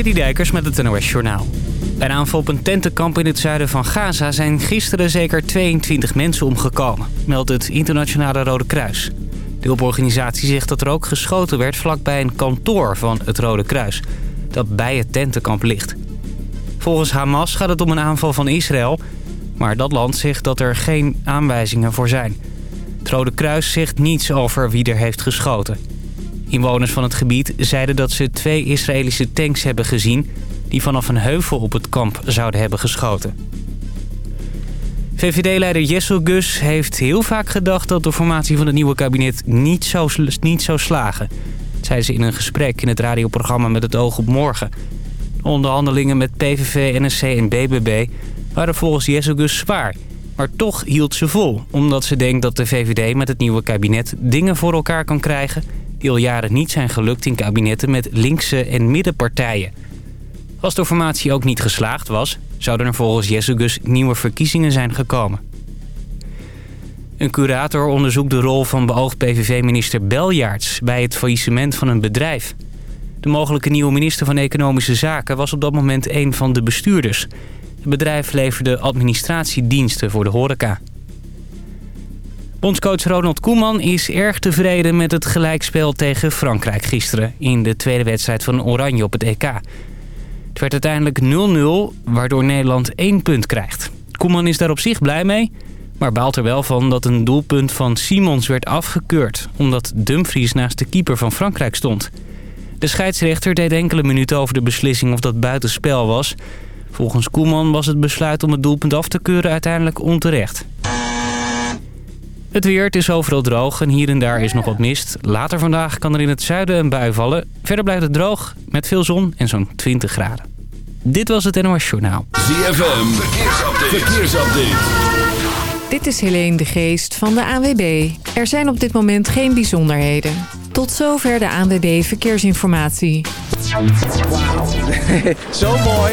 Dijkers met het NOS Journaal. Bij een aanval op een tentenkamp in het zuiden van Gaza... zijn gisteren zeker 22 mensen omgekomen, meldt het Internationale Rode Kruis. De hulporganisatie zegt dat er ook geschoten werd vlakbij een kantoor van het Rode Kruis... dat bij het tentenkamp ligt. Volgens Hamas gaat het om een aanval van Israël... maar dat land zegt dat er geen aanwijzingen voor zijn. Het Rode Kruis zegt niets over wie er heeft geschoten... Inwoners van het gebied zeiden dat ze twee Israëlische tanks hebben gezien... die vanaf een heuvel op het kamp zouden hebben geschoten. VVD-leider Jessel Gus heeft heel vaak gedacht dat de formatie van het nieuwe kabinet niet zou, niet slagen. Zei ze in een gesprek in het radioprogramma Met het oog op morgen. onderhandelingen met PVV, NSC en BBB waren volgens Jessel Gus zwaar. Maar toch hield ze vol, omdat ze denkt dat de VVD met het nieuwe kabinet dingen voor elkaar kan krijgen die al jaren niet zijn gelukt in kabinetten met linkse en middenpartijen. Als de formatie ook niet geslaagd was, zouden er volgens Jessegus nieuwe verkiezingen zijn gekomen. Een curator onderzoekt de rol van beoogd PVV-minister Beljaarts bij het faillissement van een bedrijf. De mogelijke nieuwe minister van Economische Zaken was op dat moment een van de bestuurders. Het bedrijf leverde administratiediensten voor de horeca. Bondscoach Ronald Koeman is erg tevreden met het gelijkspel tegen Frankrijk gisteren... in de tweede wedstrijd van Oranje op het EK. Het werd uiteindelijk 0-0, waardoor Nederland één punt krijgt. Koeman is daar op zich blij mee, maar baalt er wel van dat een doelpunt van Simons werd afgekeurd... omdat Dumfries naast de keeper van Frankrijk stond. De scheidsrechter deed enkele minuten over de beslissing of dat buitenspel was. Volgens Koeman was het besluit om het doelpunt af te keuren uiteindelijk onterecht. Het weer, het is overal droog en hier en daar is nog wat mist. Later vandaag kan er in het zuiden een bui vallen. Verder blijft het droog, met veel zon en zo'n 20 graden. Dit was het NOS Journaal. ZFM, verkeersupdate. verkeersupdate. Dit is Helene de Geest van de ANWB. Er zijn op dit moment geen bijzonderheden. Tot zover de ANWB Verkeersinformatie. Wauw, zo mooi.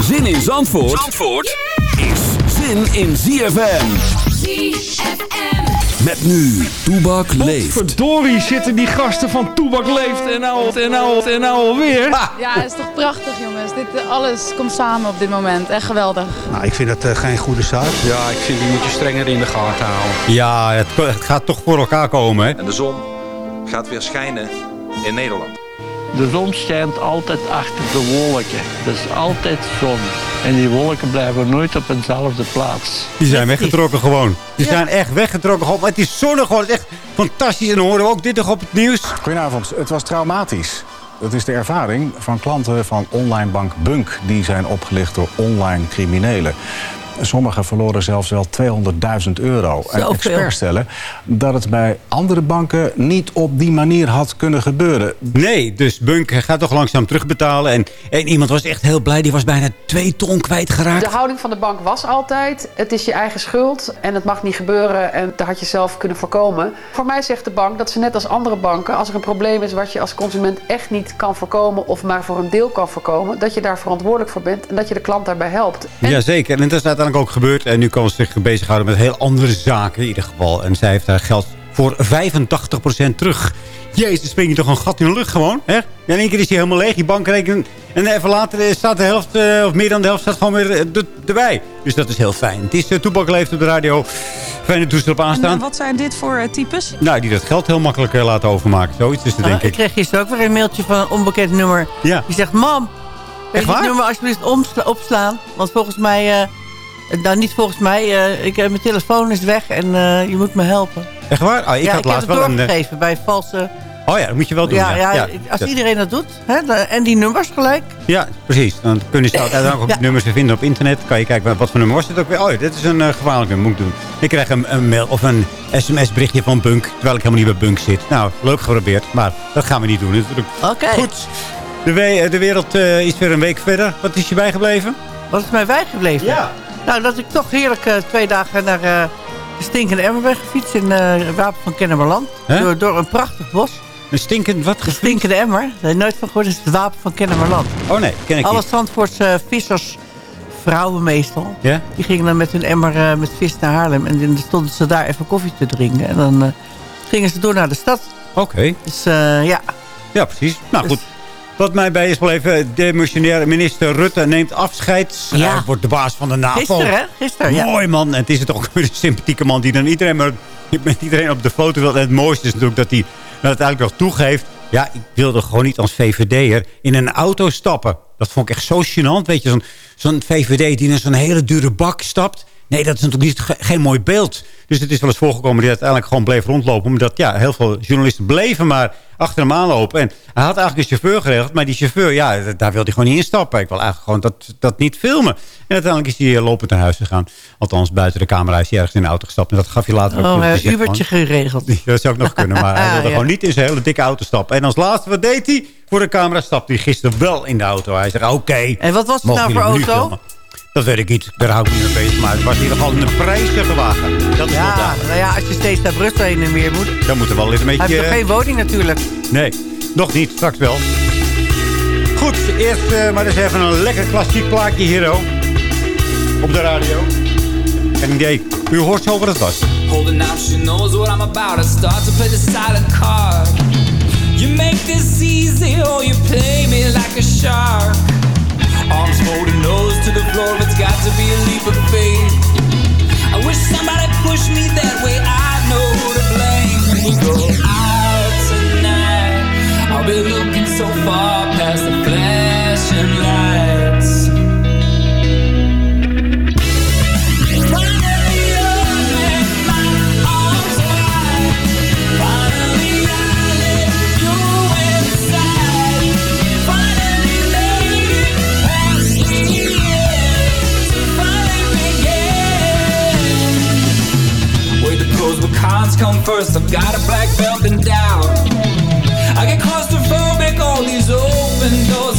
Zin in Zandvoort, Zandvoort is zin in ZFM. ZFM. Met nu, Toebak leeft. Verdorie zitten die gasten van Toebak leeft en nou, en nou, en nou alweer. Ja, het is toch prachtig jongens. Dit, eh, alles komt samen op dit moment. Echt geweldig. Nou, ik vind het uh, geen goede zaak. Ja, ik vind die moet je strenger in de gaten houden. Ja, het, het gaat toch voor elkaar komen. Hè? En de zon gaat weer schijnen in Nederland. De zon schijnt altijd achter de wolken. Dat is altijd zon. En die wolken blijven nooit op eenzelfde plaats. Die zijn weggetrokken gewoon. Die zijn echt weggetrokken. Gewoon. Het is zonnig gewoon. Het is echt fantastisch. En dan horen we ook dit nog op het nieuws. Goedenavond. Het was traumatisch. Dat is de ervaring van klanten van online bank Bunk. Die zijn opgelicht door online criminelen. Sommigen verloren zelfs wel 200.000 euro. En experts stellen dat het bij andere banken niet op die manier had kunnen gebeuren. Nee, dus Bunk gaat toch langzaam terugbetalen. En, en iemand was echt heel blij, die was bijna twee ton kwijtgeraakt. De houding van de bank was altijd, het is je eigen schuld en het mag niet gebeuren. En dat had je zelf kunnen voorkomen. Voor mij zegt de bank dat ze net als andere banken, als er een probleem is wat je als consument echt niet kan voorkomen of maar voor een deel kan voorkomen, dat je daar verantwoordelijk voor bent en dat je de klant daarbij helpt. En... Jazeker, en dat is ook gebeurd. En nu kan ze zich bezighouden met heel andere zaken in ieder geval. En zij heeft haar geld voor 85% terug. Jezus, spring je toch een gat in de lucht gewoon. Hè? in één keer is hij helemaal leeg, die bankrekening. En even later staat de helft, uh, of meer dan de helft, staat gewoon weer uh, erbij. Dus dat is heel fijn. Het is uh, Toepak leeft op de radio. Fijne toestel op aanstaan. En wat zijn dit voor types? Nou, die dat geld heel makkelijk laten overmaken. Zoiets is het, denk ik. Ik kreeg gisteren ook weer een mailtje van een onbekend nummer. Ja. Die zegt, mam, Weet je het nummer alsjeblieft opslaan? Want volgens mij nou, niet volgens mij. Uh, ik, mijn telefoon is weg en uh, je moet me helpen. Echt waar? Oh, ik ja, had ik laatst heb het wel doorgegeven een, bij valse... Oh ja, dat moet je wel doen. Ja, ja, ja. als iedereen dat doet. Hè, en die nummers gelijk. Ja, precies. Dan kunnen ze altijd ook ja. nummers vinden op internet. kan je kijken wat voor nummer was dit ook weer. Oh, dit is een uh, gevaarlijk nummer. Moet ik doen. Ik krijg een, een, mail of een sms-berichtje van Bunk. Terwijl ik helemaal niet bij Bunk zit. Nou, leuk geprobeerd. Maar dat gaan we niet doen natuurlijk. Oké. Goed. De, we- de wereld eh, is weer een week verder. Wat is je bijgebleven? Wat is mij bijgebleven? Ja. Nou, dat ik toch heerlijk eh, twee dagen naar eh, de stinkende emmer ben gefietst in eh Wapen van Kennemerland. Door, door een prachtig bos. Een stinkend wat? De stinkende emmer. Daar heb nooit van gehoord. Dat is het Wapen van Kennemerland. Oh nee, ken ik Alle niet. Zandvoortse vissers, vrouwen meestal, Ja? die gingen dan met hun emmer met vis naar Haarlem. En dan stonden ze daar even koffie te drinken. En dan gingen ze door naar de stad. Oké. Dus ja. Ja, precies. Nou Dus- goed. Wat mij bij is wel even, demissionair minister Rutte neemt afscheid. Ja. Hij wordt de baas van de NAVO. Gisteren, hè? Gisteren, ja. Mooi man. En het is het ook weer een sympathieke man die dan iedereen maar, met iedereen op de foto wil. En het mooiste is natuurlijk dat hij dan uiteindelijk nog toegeeft. Ja, ik wilde gewoon niet als VVD'er in een auto stappen. Dat vond ik echt zo gênant. Weet je, zo'n zo'n VVD die in zo'n hele dure bak stapt. Nee, dat is natuurlijk niet, ge- geen mooi beeld. Dus het is wel eens voorgekomen dat hij uiteindelijk gewoon bleef rondlopen. Omdat ja, heel veel journalisten bleven maar achter hem aanlopen. En hij had eigenlijk een chauffeur geregeld. Maar die chauffeur, ja, daar wilde hij gewoon niet instappen. Ik wil eigenlijk gewoon dat, dat niet filmen. En uiteindelijk is hij eh, lopend naar huis gegaan. Althans, buiten de camera is hij ergens in de auto gestapt. En dat gaf hij later ook Oh, je zegt Ubertje geregeld. dat zou ook nog kunnen, maar hij wilde Ja. gewoon niet in zijn hele dikke auto stappen. En als laatste, wat deed hij? Voor de camera stapte hij gisteren wel in de auto. Hij zei, oké. En wat was het nou voor auto? Dat weet ik niet. Daar hou ik niet mee bezig. Maar het was in ieder geval een prijzige wagen. Dat is wel Ja, duidelijk. nou ja, als je steeds naar Brussel heen en weer moet. Dan moet er wel eens een beetje... Hij heeft toch eh, geen woning natuurlijk. Nee, nog niet. Straks wel. Goed, eerst eh, maar eens even een lekker klassiek plaatje hier, oh. Op de radio. En idee, u hoort zo wat het was. Holding out, she knows what I'm about. I start to play the silent card. You make this easy, or you play me like a shark. Arms folded, nose to the floor. It's got to be a leap of faith. I wish somebody pushed me that way. I know who to blame. When we go out tonight, I'll be looking so far come first. I've got a black belt in doubt. I get claustrophobic, all these open doors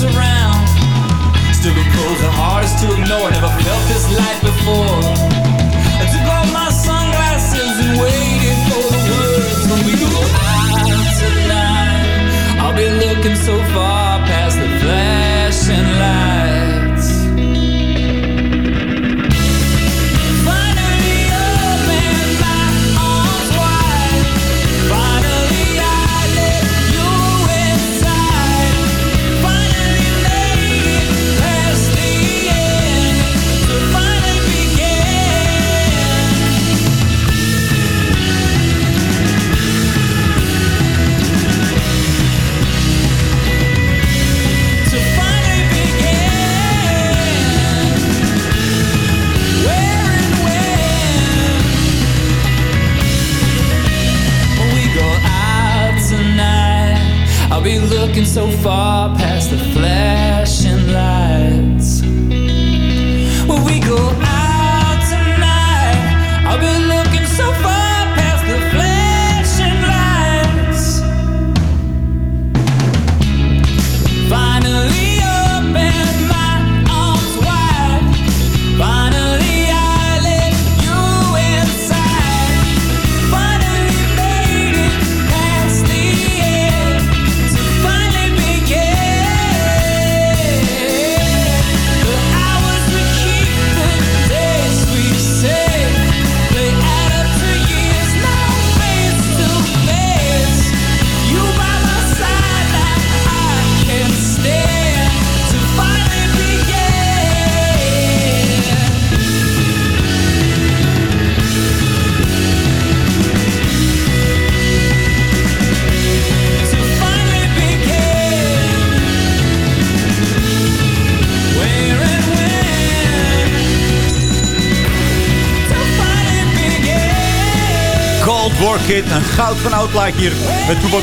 Kid, een goud van oud plaatje hier met Toepak.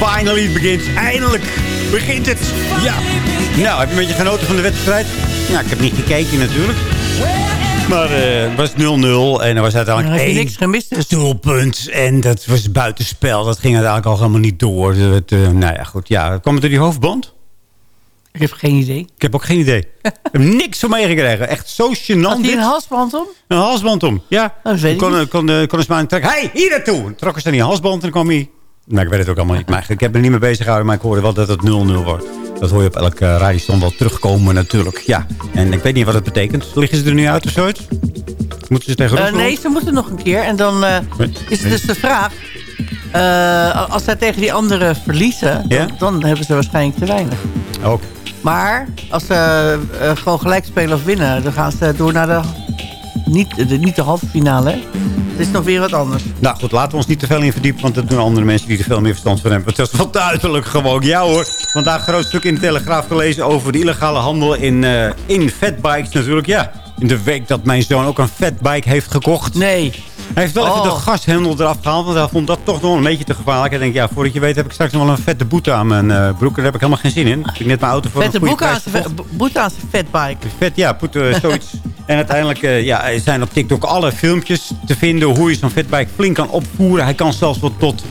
Finally it begins. Eindelijk begint het. Ja. Nou, heb je een beetje genoten van de wedstrijd? Nou, ik heb niet gekeken natuurlijk. Maar eh, het was 0-0 en er was uiteindelijk je één niks gemist dus. doelpunt. En dat was buitenspel. Dat ging uiteindelijk al helemaal niet door. Het, eh, nou ja, goed. Ja, kwam het door die hoofdband? Ik heb geen idee. Ik heb ook geen idee. ik heb niks van meegekregen. Echt zo gênant. Had hij een halsband om? Een halsband om, ja. Oh, dat weet ik kon, niet. kon, kon, kon de smaan trekken. Hey, hier naartoe! Trokken ze aan die halsband en dan kwam hij... Nou, ik weet het ook allemaal niet. Maar ik heb er niet mee bezig gehouden. Maar ik hoorde wel dat het 0-0 wordt. Dat hoor je op elke uh, radiostation wel terugkomen natuurlijk. Ja. En ik weet niet wat het betekent. Liggen ze er nu uit of zoiets? Moeten ze tegen Eh, Rusland? nee, ze moeten nog een keer. En dan eh, is het dus de vraag... eh, als zij tegen die anderen verliezen... Dan, dan hebben ze waarschijnlijk te weinig. Ook. Maar als ze eh, gewoon gelijk spelen of winnen... dan gaan ze door naar de... Niet de, niet de halve finale? Het is nog weer wat anders. Nou goed, laten we ons niet te veel in verdiepen. Want dat doen andere mensen die er veel meer verstand van hebben. Het is wel duidelijk gewoon. Ja hoor. Vandaag een groot stuk in de Telegraaf gelezen over de illegale handel in, eh in fatbikes natuurlijk. Ja, in de week dat mijn zoon ook een fatbike heeft gekocht. Nee. Hij heeft wel even Oh. de gashendel eraf gehaald. Want hij vond dat toch nog een beetje te gevaarlijk. Hij denkt, ja, voordat je weet heb ik straks nog wel een vette boete aan mijn eh, broek. Daar heb ik helemaal geen zin in. Ik heb net mijn auto voor Vette een goede aan zijn boete aan zijn fatbike. Vet, ja, put, eh, zoiets. en uiteindelijk eh, ja, zijn op TikTok alle filmpjes te vinden... hoe je zo'n fatbike flink kan opvoeren. Hij kan zelfs wat tot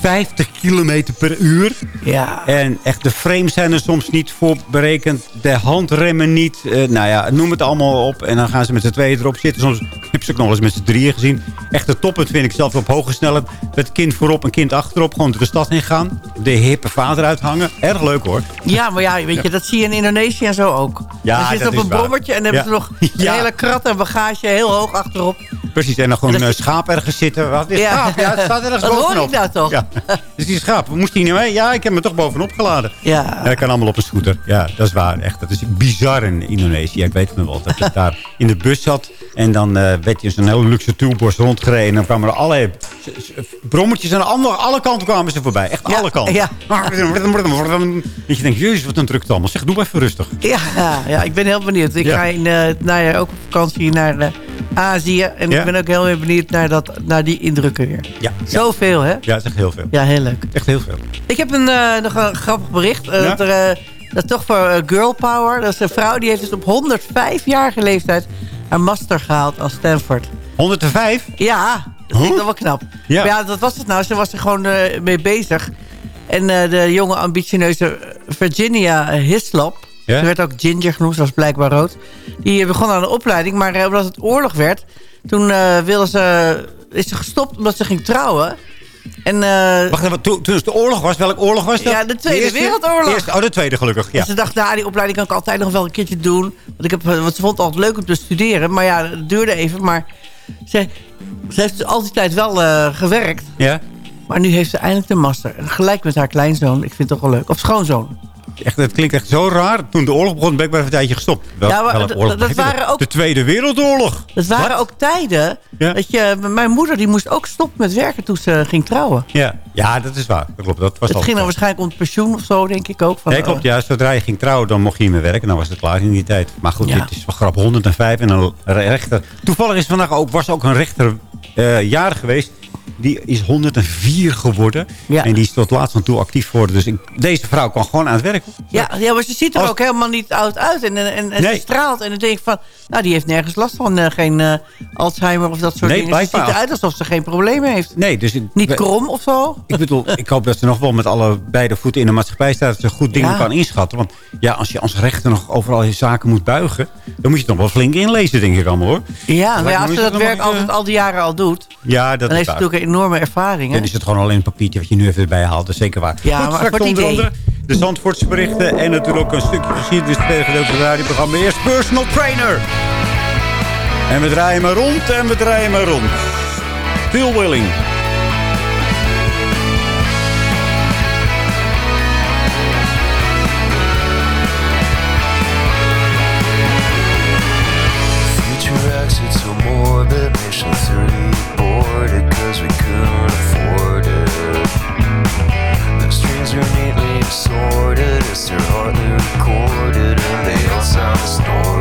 50 kilometer per uur. Ja. En echt, de frames zijn er soms niet voor berekend. De handremmen niet. Nou ja, noem het allemaal op. En dan gaan ze met z'n tweeën erop zitten. Soms heb ze ook nog eens met z'n drieën gezien. Echt de toppunt vind ik zelf op hoge snelheid. Met kind voorop en kind achterop. Gewoon door de stad heen gaan. De hippe vader uithangen. Erg leuk hoor. Ja, maar ja, weet je, dat zie je in Indonesië en zo ook. Ja, dan zit dat op een brommertje en dan hebben ze nog een hele krat en bagage heel hoog achterop. Precies, en dan gewoon En een is- schaap ergens zitten. Wat is Ja. schaap? Ja, het staat ergens Dat hoor bovenop. ik nou toch? Ja. Dus die schaap, moest die niet mee? Ja, ik heb me toch bovenop geladen. Ja. dat kan allemaal op een scooter. Ja, dat is waar. Echt, dat is bizar in Indonesië. Ik weet het nog wel. Dat ik in de bus zat. En dan eh, werd je in zo'n hele luxe toolbos rondgereden. En dan kwamen er allerlei brommetjes. aan alle, alle kanten kwamen ze voorbij. Echt alle kanten. ja. Dat je denkt, jezus, wat een drukte allemaal. Zeg, doe maar even rustig. Ja, ja, ik ben heel benieuwd. Ik Ja. ga in, eh najaar ook op vakantie naar eh, Azië. En ik ben ook heel erg benieuwd naar, dat, naar die indrukken weer. Ja. Zoveel, hè? Ja, is echt heel veel. Ja, heel leuk. Echt heel veel. Ik heb een, nog een grappig bericht. Dat, er, dat toch voor eh, girl power. Dat is een vrouw die heeft dus op 105-jarige leeftijd... haar master gehaald aan Stanford. 105? Ja, dat vind ik wel knap. Ja. Maar ja, dat was het nou. Ze was er gewoon eh, mee bezig. En eh, de jonge ambitieuze Virginia Hislop... Ja? Ze werd ook Ginger genoemd, ze was blijkbaar rood. Die begon aan een opleiding, maar omdat het oorlog werd... toen wilde ze, is ze gestopt omdat ze ging trouwen. En, eh, Wacht even, toen, toen het de oorlog was, welke oorlog was dat? Ja, de Tweede eerste? Wereldoorlog. Eerste, oh, de tweede gelukkig, ja. En ze dacht, nou, die opleiding kan ik altijd nog wel een keertje doen. Want, ik heb, eh, want ze vond het altijd leuk om te studeren. Maar ja, het duurde even. Maar ze, ze heeft dus al die tijd wel eh, gewerkt. Ja? Maar nu heeft ze eindelijk de master. En gelijk met haar kleinzoon. Ik vind het toch wel leuk. Of schoonzoon. Echt, het klinkt echt zo raar. Toen de oorlog begon, ben ik bij een tijdje gestopt. Wel, Ja, dat waren ook- De Tweede Wereldoorlog. Dat waren ook tijden. Ja. Dat je, mijn moeder die moest ook stoppen met werken toen ze ging trouwen. Ja. ja, dat is waar. Dat klopt. Dat was Het ging dan waarschijnlijk om het pensioen of zo, denk ik ook. Van, Nee, klopt. Ja, zodra je ging trouwen, dan mocht je niet meer werken. Dan was het klaar in die tijd. Maar goed, Ja. dit is wel grappig. 105 en een rechter. Toevallig is vandaag ook, was ook een rechter eh jarig geweest. Die is 104 geworden. Ja. En die is tot laatst aan toe actief geworden. Dus ik- deze vrouw kan gewoon aan het werk. Ja, ja, maar ze ziet er Als- ook helemaal niet oud uit. En, en, en Nee. ze straalt. En dan denk ik van, nou, die heeft nergens last van. eh, geen eh, Alzheimer of dat soort Nee, dingen. Ze ziet eruit alsof ze geen problemen heeft. Nee, dus... ik- Niet krom of zo. Ik bedoel, ik hoop dat ze nog wel met alle beide voeten in de maatschappij staat. Dat ze goed dingen Ja. kan inschatten. Want ja, als je als rechter nog overal je zaken moet buigen... dan moet je het nog wel flink inlezen, denk ik allemaal, hoor. Ja, maar lijkt ja, als ze dat werk maar, altijd eh, al die jaren al doet... Ja, dat dan is waar. Natuurlijk een enorme ervaring. Hè? Dan is het gewoon alleen een papiertje wat je nu even erbij haalt. Dat is zeker waar. Ja, Goed, maar voor onder idee. andere de Zandvoortse berichten. En natuurlijk ook een stukje geschiedenis. Van het radioprogramma. Eerst Personal Trainer. En we draaien maar rond en we draaien maar rond. Phil Willing.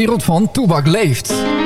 wereld van Toebak leeft.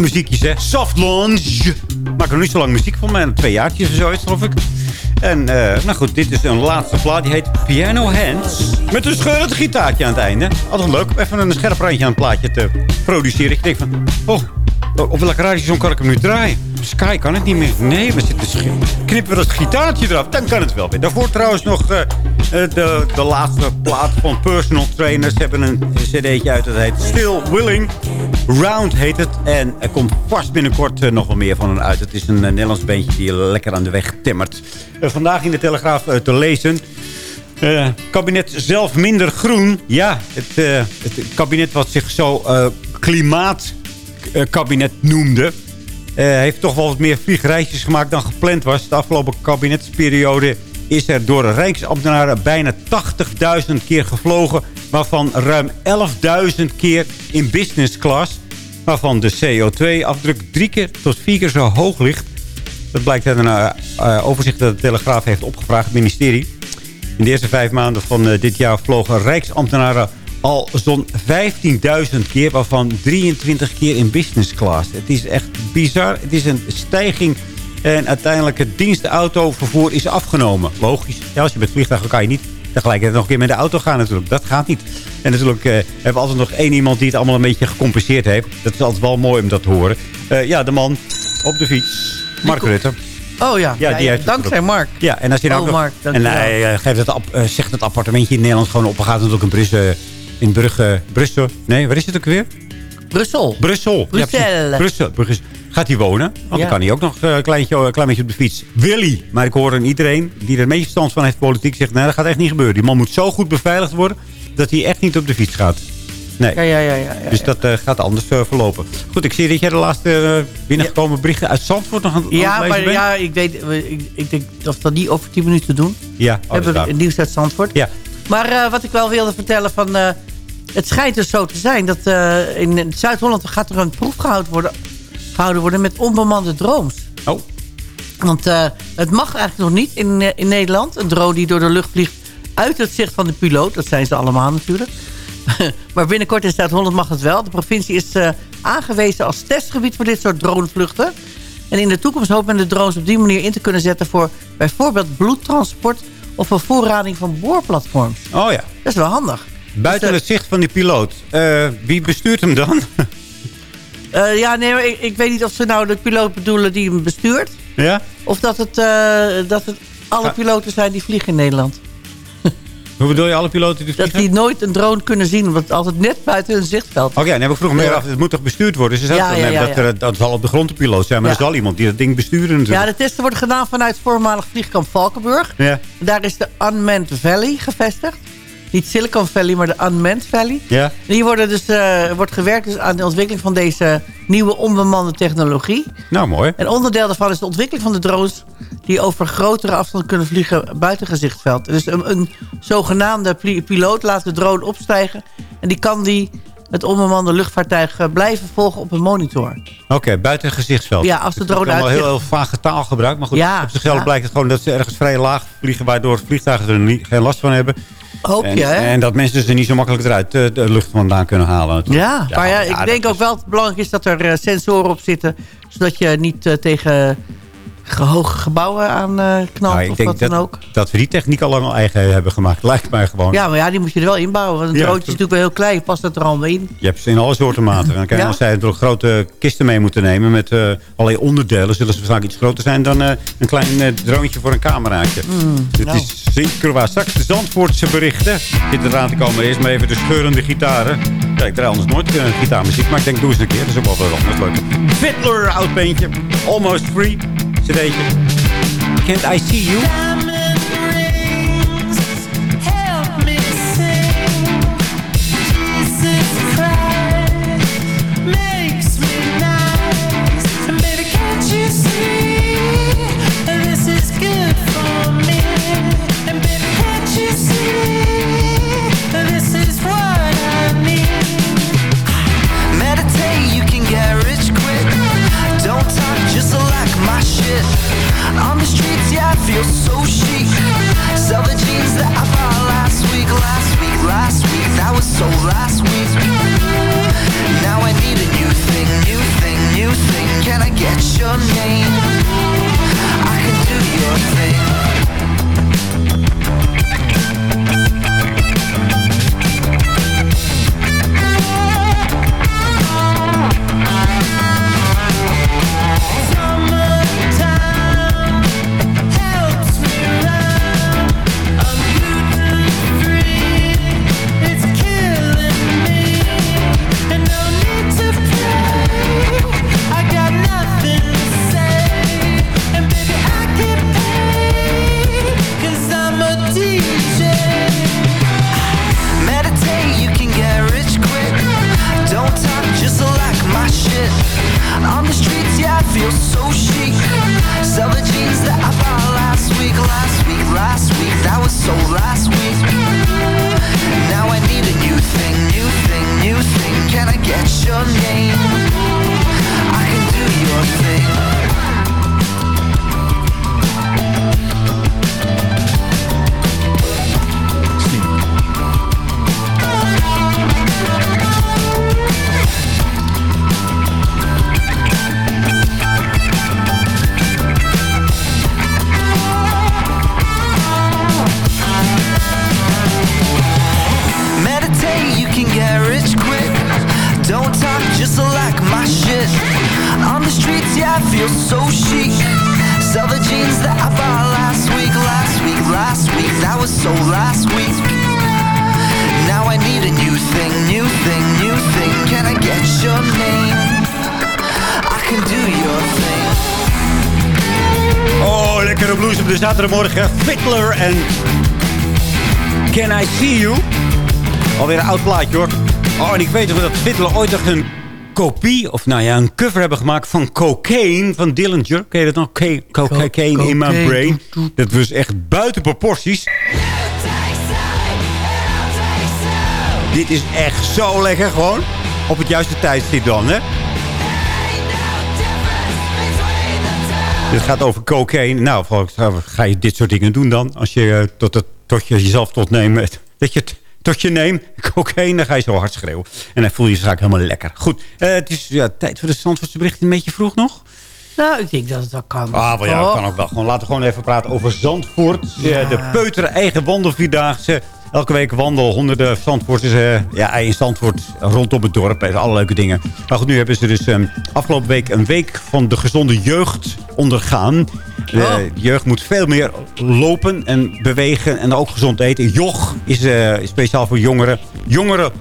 Muziekjes, hè. Soft launch. Maak er niet zo lang muziek van mij. Twee jaartjes of zoiets, geloof ik. En, eh, nou goed, dit is een laatste plaat. Die heet Piano Hands. Met een scheurend gitaartje aan het einde. Altijd leuk even een scherp randje aan het plaatje te produceren. Ik denk van, oh, op welke radiostation kan ik hem nu draaien? Sky kan het niet meer. Nee, we zitten knippen we dat gitaartje eraf. Dan kan het wel weer. Daarvoor trouwens nog eh, de, de laatste plaat van Personal Trainers. Ze hebben een cd'tje uit. Dat heet Still Willing. Round heet het. En er komt vast binnenkort eh, nog wel meer van uit. Het is een eh, Nederlands bandje die lekker aan de weg timmert. Eh, vandaag in de Telegraaf eh, te lezen... Eh, kabinet zelf minder groen. Ja, het, eh, het kabinet wat zich zo eh, klimaatkabinet noemde... eh, heeft toch wel wat meer vliegreisjes gemaakt dan gepland was. De afgelopen kabinetsperiode is er door rijksambtenaren bijna 80.000 keer gevlogen... waarvan ruim 11.000 keer in business class... waarvan de CO2-afdruk drie keer tot vier keer zo hoog ligt. Dat blijkt uit een eh, eh, overzicht dat de Telegraaf heeft opgevraagd, ministerie. In de eerste vijf maanden van eh, dit jaar vlogen rijksambtenaren al zo'n 15.000 keer, waarvan 23 keer in business class. Het is echt bizar. Het is een stijging en uiteindelijk het dienstautovervoer is afgenomen. Logisch. Ja, als je met vliegtuigen kan je niet tegelijkertijd nog een keer met de auto gaan natuurlijk. Dat gaat niet. En natuurlijk eh, hebben we altijd nog één iemand die het allemaal een beetje gecompenseerd heeft. Dat is altijd wel mooi om dat te horen. Eh, ja, de man op de fiets. Mark Rutte. Oh ja, Ja, die het dankzij. Mark. Ja, en als hij nou Oh, ook nog- Mark, En hij eh, geeft het, zegt het appartementje in Nederland gewoon op. We gaan natuurlijk in Brussel. In Brugge, Brussel. Nee, waar is het ook weer? Brussel. Brussel. Brussel. Ja. Brussel. Brussel. Gaat hij wonen? Want Ja. dan kan hij ook nog eh, een kleintje, een klein beetje op de fiets. Willy. Maar ik hoor aan iedereen die er het meeste verstand van heeft politiek zegt... nee, dat gaat echt niet gebeuren. Die man moet zo goed beveiligd worden... dat hij echt niet op de fiets gaat. Nee. Ja, ja, ja. ja, ja. Dus dat eh, gaat anders eh, verlopen. Goed, ik zie dat jij de laatste binnengekomen berichten uit Zandvoort nog aan, Ja, maar bent. ja, ik, weet, ik, ik denk dat we dat niet over 10 minuten doen. Ja, We oh, hebben het nieuws uit Zandvoort. Ja. Maar wat ik wel wilde vertellen van... het schijnt dus zo te zijn dat in Zuid-Holland gaat er een proef gehouden worden, gehouden worden met onbemande drones. Oh. Want eh, het mag eigenlijk nog niet in, eh, in Nederland. Een drone die door de lucht vliegt uit het zicht van de piloot. Dat zijn ze allemaal natuurlijk. maar binnenkort in Zuid-Holland mag het wel. De provincie is eh, aangewezen als testgebied voor dit soort dronevluchten. En in de toekomst hoopt men de drones op die manier in te kunnen zetten... voor bijvoorbeeld bloedtransport of een voorrading van boorplatforms. Oh ja. Dat is wel handig. Buiten het zicht van die piloot. Wie bestuurt hem dan? Eh, ja, nee, maar ik, ik weet niet of ze nou de piloot bedoelen die hem bestuurt... ja? of dat het, eh, dat het alle piloten zijn die vliegen in Nederland. Hoe bedoel je alle piloten die Dat vliegen? die nooit een drone kunnen zien, omdat het altijd net buiten hun zichtveld. Oké, nee, maar ik vroeg me meer Ja. af. Het moet toch bestuurd worden? Ze zeggen Ja, dat, er, dat zal op de grond de piloot zijn. Maar er is wel iemand die dat ding besturen natuurlijk. Ja, de testen worden gedaan vanuit voormalig vliegkamp Valkenburg. Ja. Daar is de Unmanned Valley gevestigd. Niet Silicon Valley, maar de Unmanned Valley. Ja. En hier worden dus, eh, wordt gewerkt dus aan de ontwikkeling van deze nieuwe onbemande technologie. Nou, mooi. En onderdeel daarvan is de ontwikkeling van de drones... die over grotere afstand kunnen vliegen buiten gezichtveld. Dus een, een zogenaamde pi- piloot laat de drone opstijgen... en die kan die, het onbemande luchtvaartuig eh, blijven volgen op een monitor. Oké, buiten het gezichtsveld. Ja, als de Het drone wordt allemaal heel, uitzicht- heel vage taal gebruikt. Maar goed, Ja, op zichzelf ja. blijkt het gewoon dat ze ergens vrij laag vliegen... waardoor vliegtuigen er niet, geen last van hebben. Hoop en, je, hè? En dat mensen dus er niet zo makkelijk eruit eh, de lucht vandaan kunnen halen. natuurlijk. Ja, maar ja, ik denk is- ook wel dat het belangrijk is dat er eh, sensoren op zitten... zodat je niet eh, tegen ge- hoge gebouwen aan eh knalt Nou, ik of denk wat dat, dan ook. dat we die techniek al lang al eigen hebben gemaakt. Lijkt mij gewoon. Ja, maar ja, die moet je er wel inbouwen. Want een Ja, is natuurlijk wel heel klein. Past het er allemaal in. Je hebt ze in alle soorten maten. Dan kan je Ja. als zij natuurlijk grote kisten mee moeten nemen met allerlei onderdelen. Zullen ze vaak iets groter zijn dan eh, een klein droontje voor een cameraatje. Dit nou. is zeker waar. Straks de Zandvoortse berichten. Zit eraan te komen. Eerst maar even de scheurende gitaren. Ja, ik draai anders nooit uh, gitaarmuziek. Maar ik denk, doe eens een keer. Dat is ook wel wel anders leuk. Fiddler, oud beentje. Almost free. Can't I see you? Lekkere blues op de zaterdagmorgen. Fiddler en Can I See You? Alweer een oud plaatje hoor. Oh, en ik weet nog dat Fiddler ooit nog een kopie, of nou ja, een cover hebben gemaakt van Cocaine van Dillinger. Ken je dat nog? Ca- co- cocaine in my brain. Dat was echt buiten proporties. Dit is echt zo lekker gewoon. Op het juiste tijdstip dan, hè? Dit gaat over cocaine. Nou, ga je dit soort dingen doen dan? Als je eh, tot, het, tot je jezelf tot neemt. Dat je het tot je neemt. Cocaïne, dan ga je zo hard schreeuwen. En dan voel je je straks helemaal lekker. Goed, eh, het is ja, tijd voor de Zandvoortse bericht. Een beetje vroeg nog. Nou, ik denk dat het wel kan. Ah, wel ja, dat kan ook wel. Gewoon, laten we gewoon even praten over Zandvoort. Eh, de Peuter eigen wandelvierdaagse. Elke week wandelen honderden Zandvoorters eh, ja, in Zandvoort rondom het dorp. En alle leuke dingen. Maar goed, nu hebben ze dus eh, afgelopen week een week van de gezonde jeugd ondergaan. De Oh. jeugd moet veel meer lopen en bewegen en ook gezond eten. Jog is eh, speciaal voor jongeren. Jongeren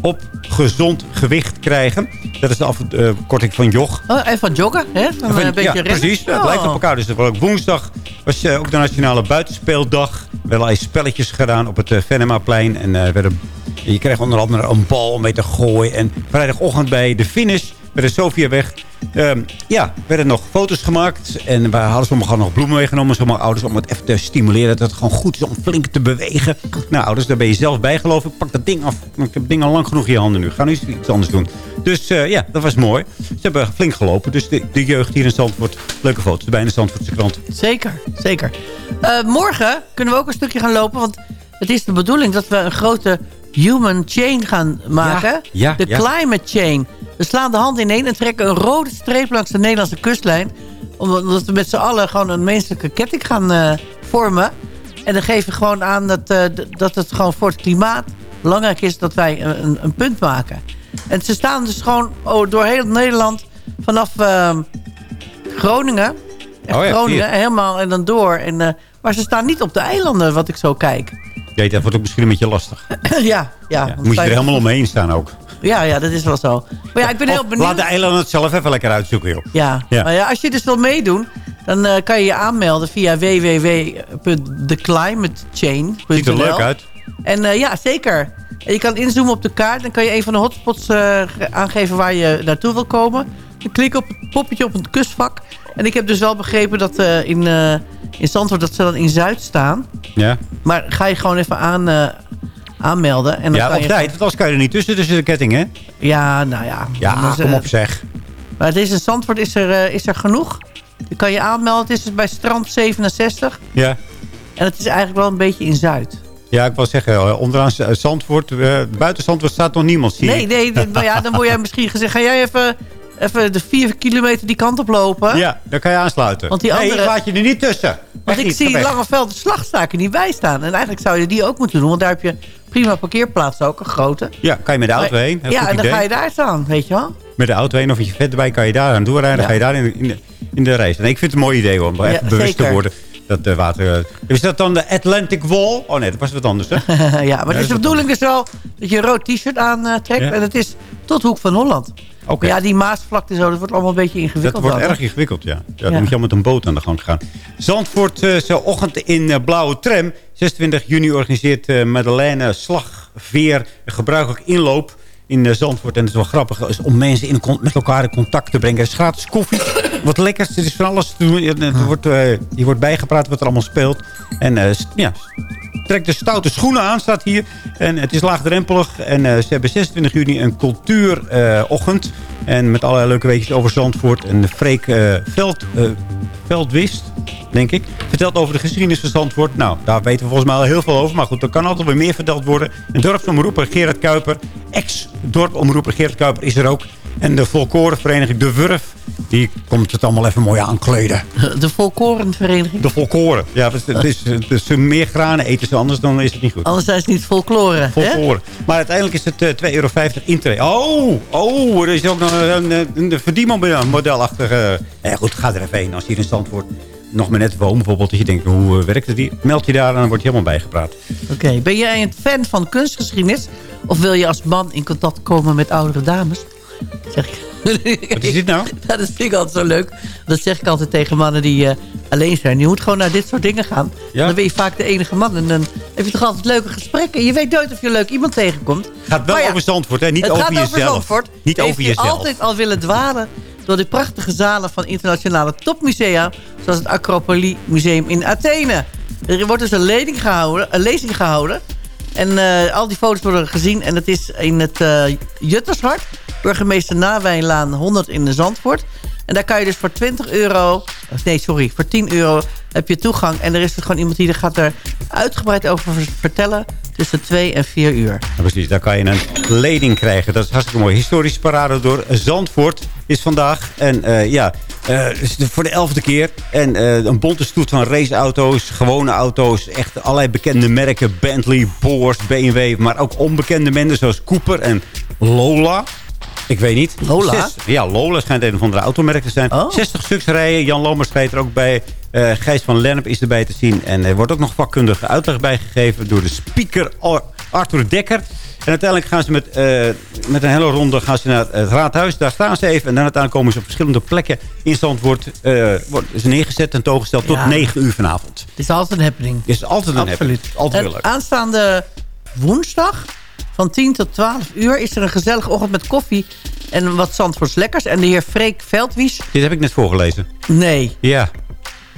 op gezond gewicht krijgen. Dat is de afkorting van jog. Oh, even joggen, hè? Van, Of een beetje ja, rennen. precies. Het Oh. lijkt op elkaar. Dus was ook woensdag was eh, ook de Nationale Buitenspeeldag. Er werden allerlei spelletjes gedaan op het eh, Venemaplein. En eh, werden, je kreeg onder andere een bal om mee te gooien. En vrijdagochtend bij de finish bij de Sofiaweg... ehm ja, werden nog foto's gemaakt. En we hadden sommigen nog bloemen meegenomen. Sommige ouders om het even te stimuleren. Dat het gewoon goed is om flink te bewegen. Nou, ouders, daar ben je zelf bij geloof ik. Pak dat ding af. Ik heb het ding al lang genoeg in je handen nu. Ga nu iets anders doen. Dus eh, ja, dat was mooi. Ze hebben flink gelopen. Dus de, de jeugd hier in Zandvoort. Leuke foto's bij in de Zandvoortse krant. Zeker, zeker. Eh, morgen kunnen we ook een stukje gaan lopen. Want het is de bedoeling dat we een grote human chain gaan maken. Ja, ja, de ja. climate chain. We slaan de hand ineen en trekken een rode streep langs de Nederlandse kustlijn. Omdat we met z'n allen gewoon een menselijke ketting gaan eh, vormen. En dan geven we gewoon aan dat, eh, dat het gewoon voor het klimaat belangrijk is dat wij een, een- punt maken. En ze staan dus gewoon oh, door heel Nederland vanaf eh, Groningen. Echt Oh ja, Groningen, hier. helemaal en dan door. En, eh, maar ze staan niet op de eilanden, wat ik zo kijk. Ja, dat wordt ook misschien een beetje lastig. ja, ja. want Moet je er helemaal omheen staan ook. Ja, ja, dat is wel zo. Maar ja, ik ben heel benieuwd. Laat de eilanden het zelf even lekker uitzoeken, joh. Ja, Ja. maar ja, als je dus wil meedoen, dan eh, kan je je aanmelden via www.theclimatechain.nl. Ziet er leuk uit. En eh, ja, zeker. En je kan inzoomen op de kaart. Dan kan je een van de hotspots eh, ge- aangeven waar je naartoe wil komen. Dan klik op het poppetje op het kustvak. En ik heb dus wel begrepen dat in, in Zandvoort dat ze dan in Zuid staan. Ja, Maar ga je gewoon even aan, aanmelden. En dan ja kan op je tijd. Want anders kan je er niet tussen, tussen de ketting, hè? Ja, nou ja. Ja, kom op zeg. Maar deze Zandvoort is er, eh, is er genoeg. Je kan je aanmelden. Het is dus bij strand 67. Ja. En het is eigenlijk wel een beetje in Zuid. Ja, ik wil zeggen, eh, onderaan Zandvoort, eh, buiten Zandvoort staat nog niemand, zie Nee, nee. maar ja, dan word jij misschien gezegd... Ga jij even, even de vier kilometer die kant op lopen? Ja, dan kan je aansluiten. Want die Nee, andere- ik laat je er niet tussen. Want ik niet, zie. Langeveld de slagstaken niet bij staan. En eigenlijk zou je die ook moeten doen. Want daar heb je prima parkeerplaatsen ook, een grote. Ja, kan je met de auto heen. Ja, en dan idee. ga je daar staan, weet je wel. Met de auto heen of je vet erbij kan je daar aan doorrijden. Dan Ja. ga je daar in, in, de, in de race. En ik vind het een mooi idee hoor, om Ja, echt bewust te worden. Dat de water... eh, Is dat dan de Atlantic Wall? Oh nee, dat was wat anders hè? ja, maar het is de bedoeling dus wel dat je een rood t-shirt aantrekt. Ja. En het is tot Hoek van Holland. Oké. Ja, die Maasvlakte zo, dat wordt allemaal een beetje ingewikkeld. Dat wordt dan, erg ingewikkeld, ja. ja. Dan Ja. moet je al met een boot aan de gang gaan. Zandvoort, eh zo ochtend in eh, Blauwe Tram. 26 juni organiseert eh Madeleine Slagveer een gebruikelijk inloop in eh, Zandvoort. En het is wel grappig is om mensen in, met elkaar in contact te brengen. Er is gratis koffie, wat lekkers. Er is van alles te doen. Er wordt, eh, je wordt bijgepraat wat er allemaal speelt. En eh, s- ja, trek de stoute schoenen aan, staat hier. En het is laagdrempelig. En eh, ze hebben 26 juni een cultuurochtend. en met allerlei leuke weetjes over Zandvoort. En Freek eh, Veld, eh, Veldwist, denk ik, vertelt over de geschiedenis van Zandvoort. Nou, daar weten we volgens mij al heel veel over. Maar goed, er kan altijd weer meer verteld worden. En dorpsomroeper Gerard Kuiper, ex-dorpomroeper Gerard Kuiper is er ook. En de volkorenvereniging De Wurf, die komt het allemaal even mooi aankleden. De volkorenvereniging? De volkoren. Ja, dus meer granen eten ze anders, dan is het niet goed. Anders zijn ze niet folklore. hè? Volkoren. Maar uiteindelijk is het eh, 2,50 euro intree. Oh, oh, er is ook nog een, een, een verdienmodelachtige... Eh, goed, ga er even heen als je hier in stand wordt. Nog maar net woon bijvoorbeeld. Dat je denkt, hoe eh, werkt het hier? Meld je daar en dan word je helemaal bijgepraat. Oké, ben jij een fan van kunstgeschiedenis? Of wil je als man in contact komen met oudere dames? Zeg ik. Wat is dit nou? Dat vind ik altijd zo leuk. Dat zeg ik altijd tegen mannen die eh, alleen zijn. Je moet gewoon naar dit soort dingen gaan. Dan ben je vaak de enige man. En dan heb je toch altijd leuke gesprekken. Je weet nooit of je leuk iemand tegenkomt. Het gaat wel ja, over Zandvoort, hè? Niet het over gaat jezelf. over. Niet over je jezelf. altijd al willen dwalen door de prachtige zalen van internationale topmusea... zoals het Acropolis Museum in Athene. Er wordt dus een, lezing gehouden, een lezing gehouden. En eh, al die foto's worden gezien. En het is in het eh Juttershart. Burgemeester Nawijnlaan 100 in de Zandvoort. En daar kan je dus voor 20 euro... Nee, sorry, voor 10 euro heb je toegang. En er is er gewoon iemand die er gaat er uitgebreid over vertellen... tussen 2 en 4 uur. Precies, daar kan je een kleding krijgen. Dat is hartstikke mooi. Historische parade door Zandvoort is vandaag. En eh, ja, eh, voor de elfde keer. En eh, een bonte stoet van raceauto's, gewone auto's. Echt allerlei bekende merken. Bentley, Porsche, BMW. Maar ook onbekende mensen zoals Cooper en Lola. Ik weet niet. Lola? Zes- ja, Lola schijnt een of andere automerk te zijn. 60 stuks rijden. Jan Lomers rijdt er ook bij. Eh Gijs van Lennep is erbij te zien. En er wordt ook nog vakkundige uitleg bijgegeven door de speaker Ar- Arthur Dekker. En uiteindelijk gaan ze met, eh, met een hele ronde gaan ze naar het raadhuis. Daar staan ze even. En dan uiteindelijk komen ze op verschillende plekken in Zandvoort. eh wordt ze neergezet en toegesteld tot Ja. 9 uur vanavond. Het is altijd een happening. Het is altijd een Absoluut. happening. Altijd heel En leuk. aanstaande woensdag van 10 tot 12 uur... is er een gezellige ochtend met koffie en wat Zandvoorts lekkers. En de heer Freek Veldwies... Dit heb ik net voorgelezen. Nee. Ja.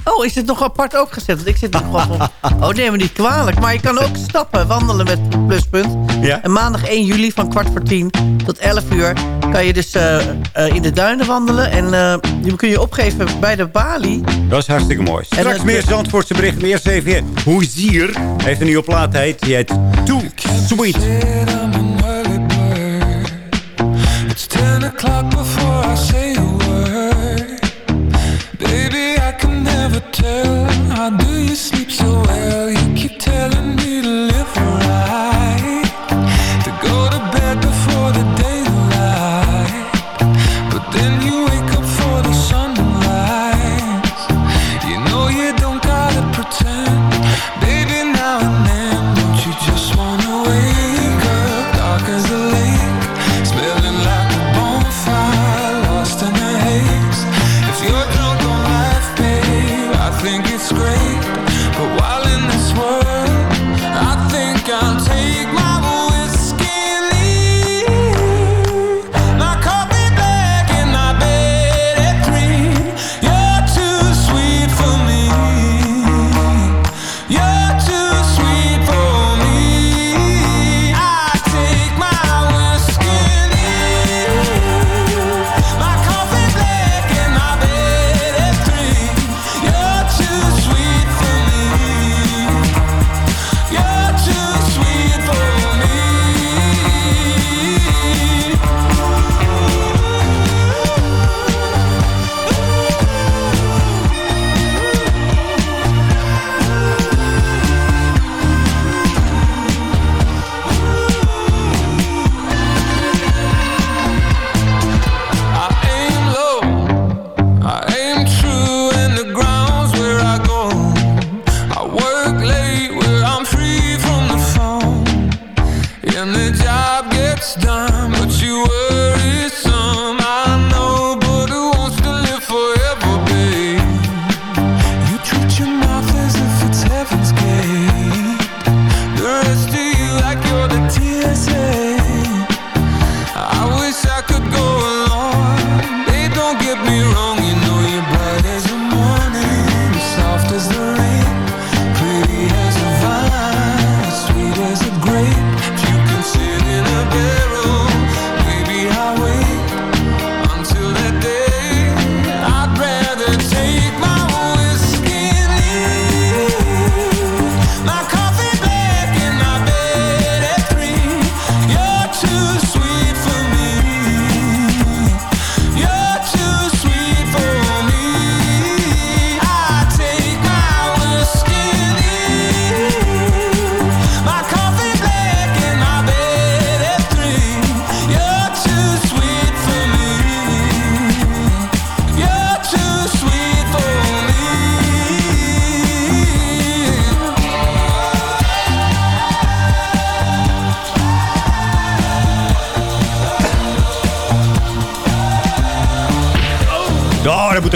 Oh, is het nog apart ook gezet? Want ik zit nog gewoon op... Oh, neem me niet kwalijk. Maar je kan ook stappen, wandelen met Pluspunt. Ja. En maandag 1 juli van kwart voor 10 tot 11 uur... kan je dus eh, eh, in de duinen wandelen. En eh je kun je opgeven bij de balie. Dat is hartstikke mooi. En Straks het- meer Zandvoortse berichten. Maar eerst even hier. Hoezier heeft een nieuwe plaat. Heet, die heet Too Sweet. It's ten o'clock before I say a word. Tell. How do you sleep so well? You keep telling me to live right.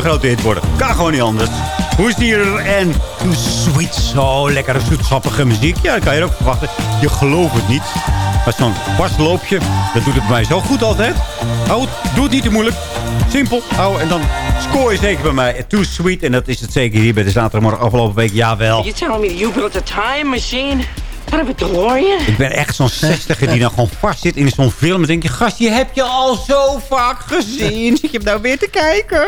Grote hit worden. Kan gewoon niet anders. Hoe is hier? En Too Sweet. Zo lekkere zoetsappige muziek. Ja, dat kan je ook verwachten. Je gelooft het niet. Maar zo'n pasloopje, dat doet het bij mij zo goed altijd. Hou doe het niet te moeilijk. Simpel, hou en dan scoor je zeker bij mij. Too Sweet, en dat is het zeker hier bij de zaterdagmorgen afgelopen week. Jawel. You telling me you built a time machine? Ik ben echt zo'n zestiger die dan gewoon vast zit in zo'n film. En denk je, gast, die heb je al zo vaak gezien. Zit je hem nou weer te kijken?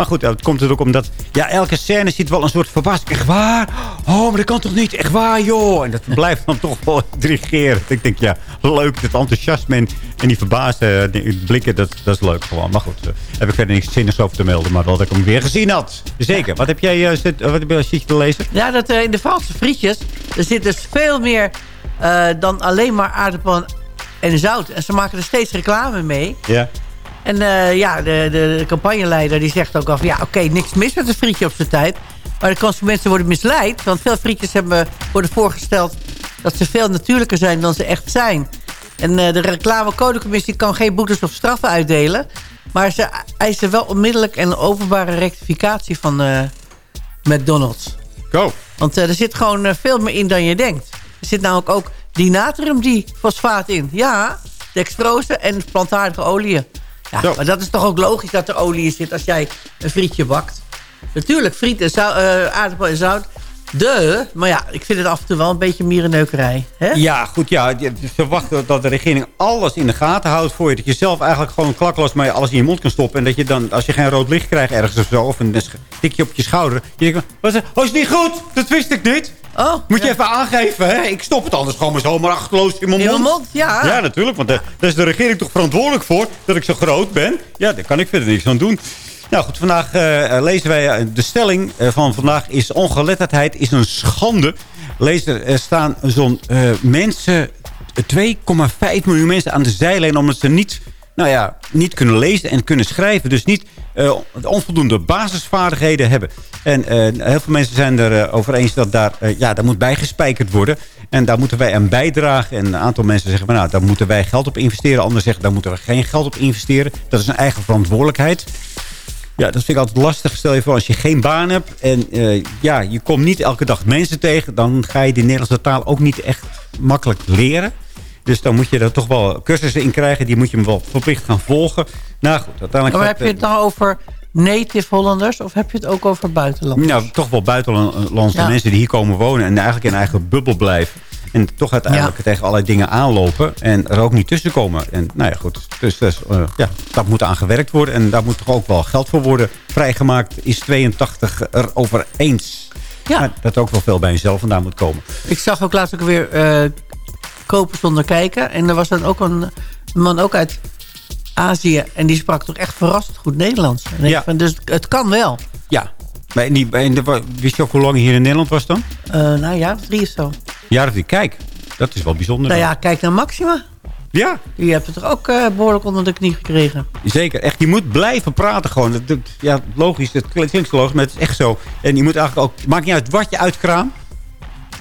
Maar goed, het komt er ook omdat... Ja, elke scène ziet wel een soort verbazing. Echt waar? Oh, maar dat kan toch niet? Echt waar, joh? En dat blijft dan toch wel intrigerend. Ik denk, ja, leuk. Het enthousiasme en, en die verbaasde die blikken, dat, dat is leuk gewoon. Maar goed, uh, heb ik verder niks zinnigs over te melden. Maar wel dat ik hem weer gezien had. Zeker. Wat heb jij uh, zit, wat heb je, zit je te lezen? Ja, dat uh, in de Franse frietjes... er zit dus veel meer dan alleen maar aardappel en zout. En ze maken er steeds reclame mee. Ja. En uh, ja, de, de campagneleider die zegt ook al van... ja, oké, okay, niks mis met een frietje op zijn tijd. Maar de consumenten worden misleid. Want veel frietjes hebben, worden voorgesteld... dat ze veel natuurlijker zijn dan ze echt zijn. En uh, de reclamecodecommissie kan geen boetes of straffen uitdelen. Maar ze eisen wel onmiddellijk een openbare rectificatie van uh, McDonald's. Go. Want er zit gewoon veel meer in dan je denkt. Er zit namelijk ook dinatriumdifosfaat in. Ja, dextrose en plantaardige oliën. Ja, Zo. maar dat is toch ook logisch dat er olie in zit als jij een frietje bakt. Natuurlijk, friet en zou, uh, aardappel en zout. De, maar ja, ik vind het af en toe wel een beetje mierenneukerij. Hè? Ja, goed, ja. Ze verwachten dat de regering alles in de gaten houdt voor je. Dat je zelf eigenlijk gewoon klakloos maar alles in je mond kan stoppen. En dat je dan, als je geen rood licht krijgt ergens of zo, of een tikje op je schouder. Je denkt, wat is, oh, is niet goed? Dat wist ik niet. Oh, Moet ja. je even aangeven, hè? Ik stop het anders gewoon maar zomaar achterloos in mijn In mond. mijn mond, ja. Ja, natuurlijk, want daar daar is de regering toch verantwoordelijk voor dat ik zo groot ben. Ja, daar kan ik verder niks aan doen. Nou goed, vandaag uh, lezen wij de stelling van vandaag is ongeletterdheid is een schande. Lees er staan zo'n mensen, 2,5 miljoen mensen aan de zijlijn omdat ze niet, nou ja, niet kunnen lezen en kunnen schrijven. Dus niet onvoldoende basisvaardigheden hebben. En heel veel mensen zijn er over eens dat daar, ja, daar moet bijgespijkerd worden. En daar moeten wij aan bijdragen. En een aantal mensen zeggen, nou, daar moeten wij geld op investeren. Anderen zeggen, daar moeten we geen geld op investeren. Dat is een eigen verantwoordelijkheid. Ja, dat vind ik altijd lastig. Stel je voor, als je geen baan hebt en uh, ja, je komt niet elke dag mensen tegen... dan ga je die Nederlandse taal ook niet echt makkelijk leren. Dus dan moet je er toch wel cursussen in krijgen. Die moet je hem wel verplicht gaan volgen. Nou goed, uiteindelijk... Maar heb je het nou over native Hollanders of heb je het ook over buitenlanders? Nou, toch wel buitenlandse ja. mensen die hier komen wonen... en eigenlijk in eigen bubbel blijven. En toch uiteindelijk ja. tegen allerlei dingen aanlopen. En er ook niet tussen komen. En nou ja, goed. Dus, dus uh, ja, dat moet aan gewerkt worden. En daar moet toch ook wel geld voor worden vrijgemaakt. Is 82 erover eens. Ja. Maar dat ook wel veel bij jezelf vandaan moet komen. Ik zag ook laatst ook weer uh, kopen zonder kijken. En er was dan ook een, man ook uit Azië. En die sprak toch echt verrassend goed Nederlands. En ja. Van, dus het kan wel. Ja. Maar in die, in de, wist je ook hoe lang je hier in Nederland was dan? Uh, nou ja, drie of zo. Ja, dat kijk. Dat is wel bijzonder. Nou ja, kijk naar Maxima. Ja. Die hebt het er ook uh, behoorlijk onder de knie gekregen. Zeker. Echt, je moet blijven praten gewoon. Dat, dat, ja, logisch. Het klinkt logisch, maar het is echt zo. En je moet eigenlijk ook... Maakt niet uit wat je uitkraamt.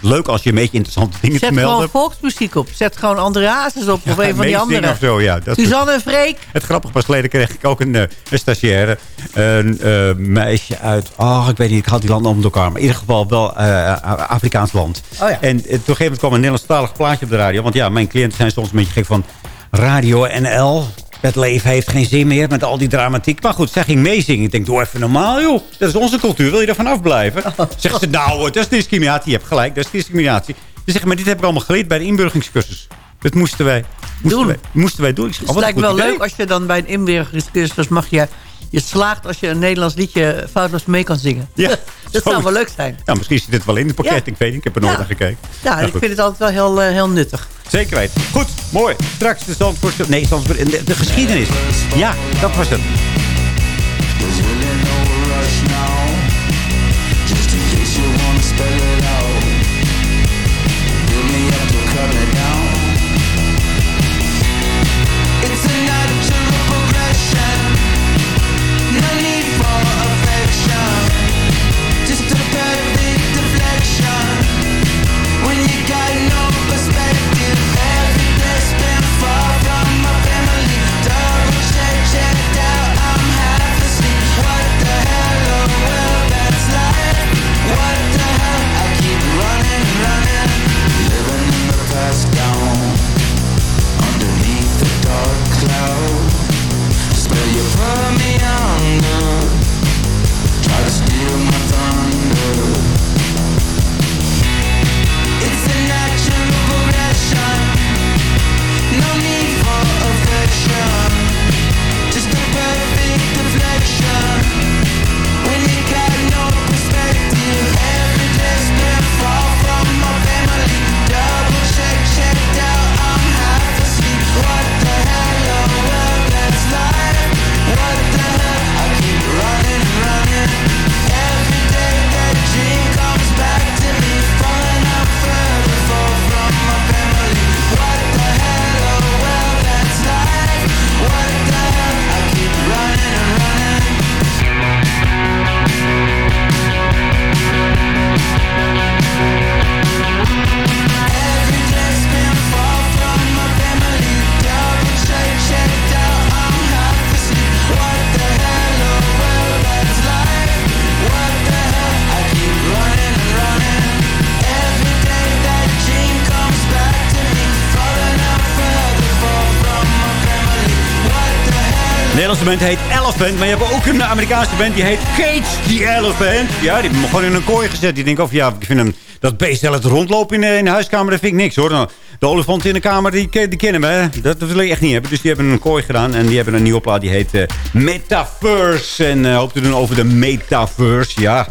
Leuk als je een beetje interessante dingen Zet te melden Zet gewoon volksmuziek op. Zet gewoon André Hazes op. Ja, of een van die anderen. Of zo, ja, dat Suzanne en Freek. Het grappige pas geleden kreeg ik ook een, uh, een stagiaire. Een uh, meisje uit... Oh, ik weet niet. Ik had die landen om elkaar. Maar in ieder geval wel uh, Afrikaans land. Oh, ja. En op een gegeven moment kwam een Nederlandstalig plaatje op de radio. Want ja, mijn cliënten zijn soms een beetje gek van... Radio NL. Het leven heeft geen zin meer met al die dramatiek. Maar goed, zij ging meezingen. Ik denk, doe even normaal, joh. Dat is onze cultuur. Wil je er vanaf blijven? Oh. Zegt ze, nou, dat is discriminatie. Je hebt gelijk, dat is discriminatie. Ze zeggen, maar dit heb ik allemaal geleerd bij de inburgeringscursus. Dat moesten wij moesten doen. Wij, moesten wij doen. Ik zeg, het lijkt wel idee. leuk als je dan bij een inburgeringscursus mag je... Je slaagt als je een Nederlands liedje foutloos mee kan zingen. Ja, dat zou wel leuk zijn. Ja, misschien zit dit wel in het pakket. Ja. Ik weet niet, ik heb er nooit ja. naar gekeken. Ja, nou, ik vind het altijd wel heel, uh, heel nuttig. Zeker weten. Goed, mooi. Straks de Zandvoort... Nee, Zandvoort, de, de geschiedenis. Ja, dat was het. Nederlandse band heet Elephant. Maar je hebt ook een Amerikaanse band die heet Cage the Elephant. Ja, die hebben gewoon in een kooi gezet. Die denken, of ja, ik vind hem... Dat beest het rondlopen in, de- in de huiskamer, dat vind ik niks hoor. Nou, De olifant in de kamer, die, die kennen we. Dat, wil ik echt niet hebben. Dus die hebben een kooi gedaan. En die hebben een nieuwe plaat, die heet eh, Metaverse. En eh, hoop te doen over de Metaverse, ja.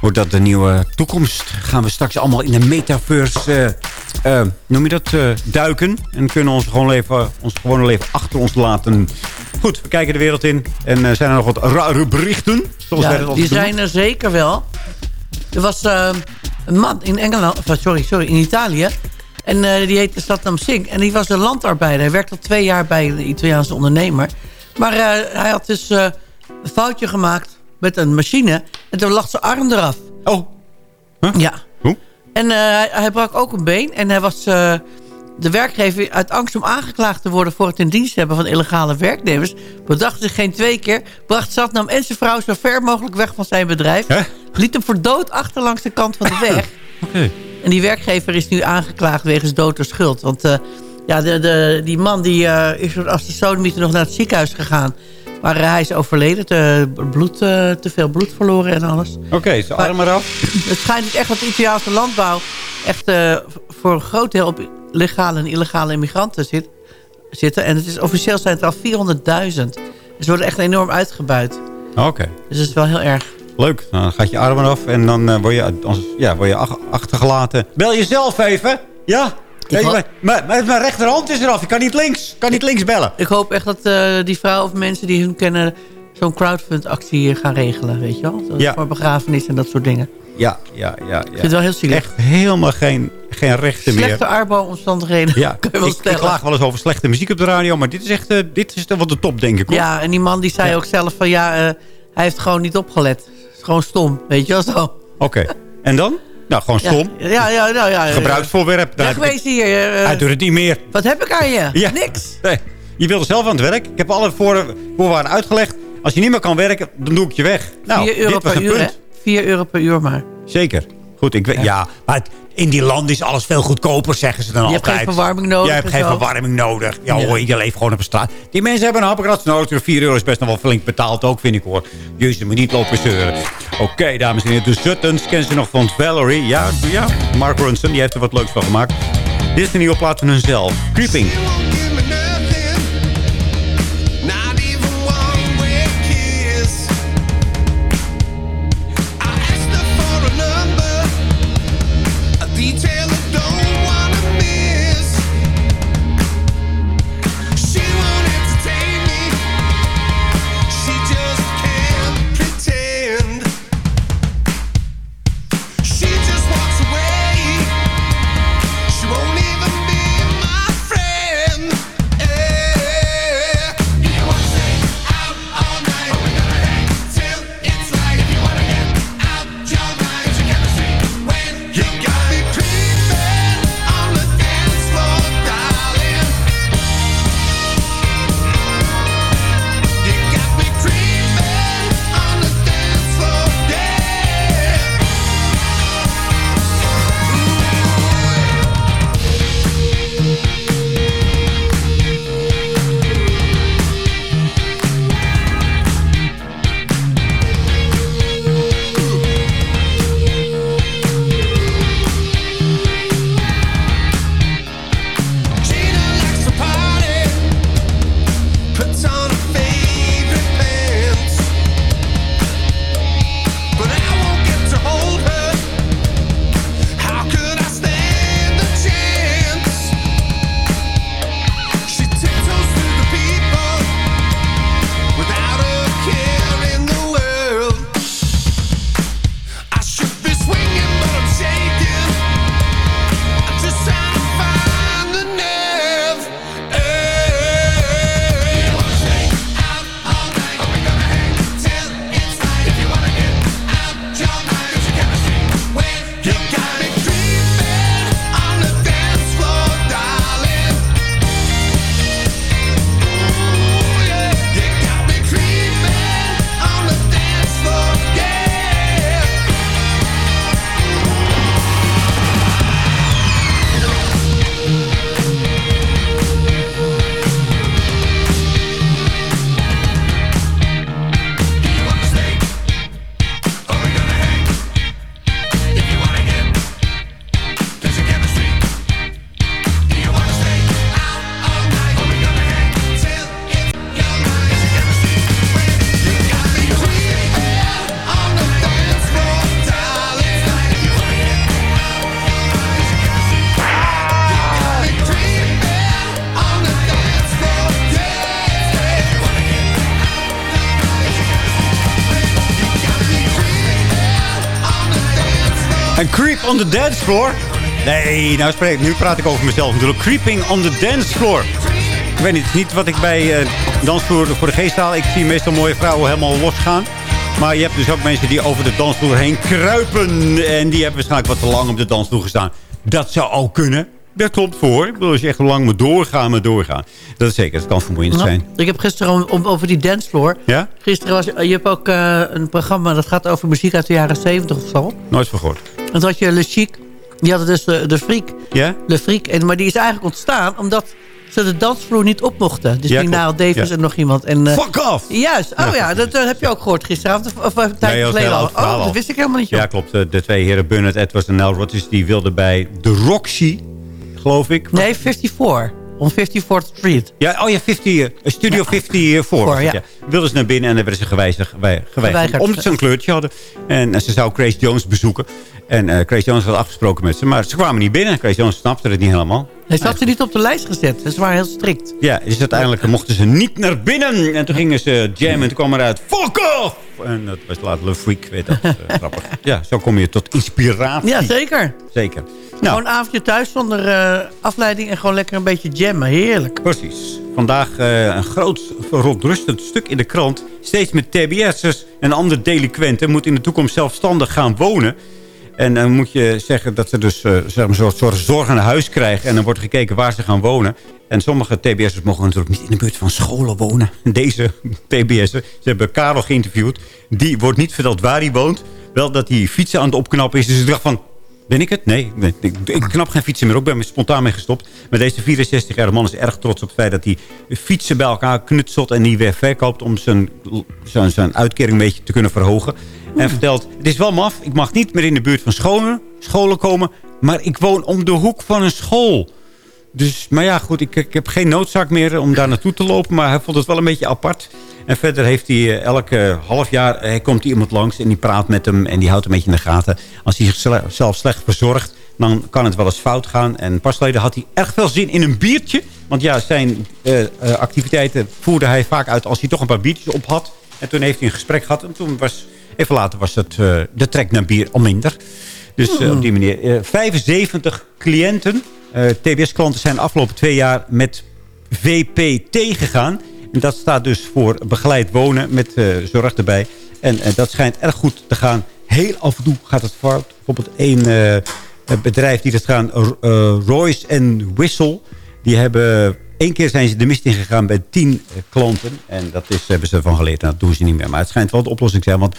Wordt dat de nieuwe toekomst? Gaan we straks allemaal in de Metaverse, eh, eh, noem je dat, eh, duiken. En kunnen ons, gewoon leven, ons gewone leven achter ons laten. Goed, we kijken de wereld in. En eh, zijn er nog wat rare berichten? Zoals Ja, die doen? zijn er zeker wel. Er was eh, een man in Engeland, of, sorry, sorry, in Italië. En eh, die heette Satnam Singh. En die was een landarbeider. Hij werkte al twee jaar bij een Italiaanse ondernemer. Maar hij had dus een foutje gemaakt met een machine. En toen lag zijn arm eraf. Oh. Ja. Hoe? En hij, hij brak ook een been. En hij was de werkgever uit angst om aangeklaagd te worden... voor het in dienst hebben van illegale werknemers... bedacht zich geen twee keer... bracht Satnam en zijn vrouw zo ver mogelijk weg van zijn bedrijf... liet hem voor dood achter langs de kant van de weg. En die werkgever is nu aangeklaagd wegens dood door schuld. Want eh, ja, de, de, die man die, eh, is als de sodemieter nog naar het ziekenhuis gegaan. Maar hij is overleden. Te, bloed, eh, te veel bloed verloren en alles. Oké, zijn arm eraf. Het schijnt dus echt dat de Italiaanse landbouw... echt voor een groot deel op legale en illegale immigranten zit, zitten. En het is, officieel zijn het al 400.000. Ze worden echt enorm uitgebuit. Oké. Dus het is wel heel erg. Leuk. Nou, dan gaat je arm eraf en dan eh, word, je, als- ja, word je ach- achtergelaten. Bel jezelf even. Ja? Maar, maar, mijn rechterhand is eraf. Ik kan niet links, kan niet links bellen. Ik hoop echt dat eh, die vrouw of mensen die hun kennen... zo'n crowdfund-actie gaan regelen, weet je wel? Ja. Voor begrafenis en dat soort dingen. Ja, ja, ja. ja. Ik vind het wel heel zielig. Echt helemaal geen, geen rechten meer. Slechte arbeidsomstandigheden. Ja, kun je wel ik, ik klaag wel eens over slechte muziek op de radio. Maar dit is echt eh, dit is wel de top, denk ik. Hoor. Ja, en die man die zei ook zelf van... ja, eh, hij heeft gewoon niet opgelet. Is gewoon stom, weet je wel zo. Oké. En dan? Nou, gewoon stom. Ja, ja, ja. Nou, ja Gebruiksvoorwerp. Heb ik- hier. eh, Hij doet het niet meer. Wat heb ik aan je? Ja. Niks. Nee, je wilde zelf aan het werk. Ik heb alle voor, voorwaarden uitgelegd. Als je niet meer kan werken, dan doe ik je weg. Nou, 4 euro dit was per een uur, hè? punt. 4 euro per uur maar. Zeker. Goed, ik weet, ja. maar in die landen is alles veel goedkoper, zeggen ze dan Je hebt altijd. geen verwarming nodig Je hebt en geen zo. verwarming nodig. Ja, Ja. hoor, je leeft gewoon op een straat. Die mensen hebben een happenkrat nodig. 4 euro is best nog wel flink betaald ook, vind ik hoor. Jezus, moet niet lopen zeuren. Oké, dames en heren. De Suttons kennen ze nog van Valerie. Ja, ja, Mark Ronson, die heeft er wat leuks van gemaakt. Dit is de nieuwe plaat van hunzelf. Creeping. Creep on the dance floor? Nee, nou spreek, nu praat ik over mezelf natuurlijk. Creeping on the dance floor. Ik weet niet, niet wat ik bij uh, dansvloer voor de geest haal. Ik zie meestal mooie vrouwen helemaal losgaan. Maar je hebt dus ook mensen die over de dansvloer heen kruipen. En die hebben waarschijnlijk wat te lang op de dansvloer gestaan. Dat zou ook kunnen. Dat klopt voor. Ik bedoel, als je echt lang moet doorgaan, maar doorgaan. Dat is zeker, dat kan vermoeiend Nou, zijn. ik heb gisteren om, over die dancefloor. Ja? Gisteren was je hebt ook eh, een programma dat gaat over muziek uit de jaren 70 of zo. Nooit van gehoord. Toen had je Le Chic. Die hadden dus de, de Freak. Ja? Le Freak. En, maar die is eigenlijk ontstaan omdat ze de dansvloer niet op mochten. Dus Ja, die. Nile Davis Ja. en nog iemand. En, eh, Fuck off! Juist. Oh ja, dat, eh, heb je ook gehoord gisteravond. Of, of een tijd Nee, geleden al. Oh, dat wist ik helemaal niet, joh. Ja, klopt. De, twee heren Burnett Edwards en Rodgers... die wilden bij de Roxy, geloof ik. Nee, 54. On 54th Street. Ja, oh ja, 50, eh, Studio 54 was het, ja. ja. Wilden ze naar binnen en dan werden ze gewijzigd, wij- geweigerd. Geweigerd. Omdat ze een kleurtje hadden. En, ze zou Grace Jones bezoeken. En eh, Grace Jones had afgesproken met ze. Maar ze kwamen niet binnen. Grace Jones snapte het niet helemaal. Hij zat ze niet op de lijst gezet. Ze waren heel strikt. Ja, dus uiteindelijk mochten ze niet naar binnen. En toen gingen ze jammen en toen kwam eruit... Fuck off! En dat was later Le Freak, weet dat. eh, grappig. Ja, zo kom je tot inspiratie. Ja, zeker. Zeker. Gewoon een avondje thuis zonder eh, afleiding en gewoon lekker een beetje jammen. Heerlijk. Precies. Vandaag eh, een groot verontrustend stuk in de krant. Steeds met TBS'ers en andere delinquenten... moeten in de toekomst zelfstandig gaan wonen. En dan moet je zeggen dat ze dus eh, zeg maar, een soort, soort zorg aan huis krijgen. En dan wordt gekeken waar ze gaan wonen. En sommige TBS'ers mogen natuurlijk niet in de buurt van scholen wonen. Deze TBS'er, ze hebben Karel geïnterviewd. Die wordt niet verteld waar hij woont. Wel dat hij fietsen aan het opknappen is. Dus ik dacht van, ben ik het? Nee, ik, knap geen fietsen meer op. Ik ben er spontaan mee gestopt. Maar deze 64-jarige man is erg trots op het feit dat hij fietsen bij elkaar knutselt en die weer verkoopt om zijn, zijn, zijn uitkering een beetje te kunnen verhogen. En vertelt, het is wel maf, ik mag niet meer in de buurt van scholen, scholen komen, maar ik woon om de hoek van een school. Dus, maar ja, goed, ik, ik heb geen noodzaak meer om daar naartoe te lopen. Maar hij vond het wel een beetje apart. En verder heeft hij eh, elke half jaar eh, komt hij iemand langs en die praat met hem en die houdt een beetje in de gaten. Als hij zichzelf slecht verzorgt, dan kan het wel eens fout gaan. En pas geleden had hij erg veel zin in een biertje. Want ja, zijn eh, activiteiten voerde hij vaak uit als hij toch een paar biertjes op had. En toen heeft hij een gesprek gehad. En toen was, even later was het, eh, de trek naar bier al minder. Dus eh, op die manier. eh, 75 cliënten, eh, TBS-klanten zijn de afgelopen twee jaar met VPT gegaan. En dat staat dus voor begeleid wonen met zorg erbij. En dat schijnt erg goed te gaan. Heel af en toe gaat het fout. Bijvoorbeeld één bedrijf die dat gaan, Royce Whistle. Die hebben... Eén keer zijn ze de mist ingegaan bij tien eh, klanten. En dat is, hebben ze van geleerd. En dat doen ze niet meer. Maar het schijnt wel de oplossing te zijn. Want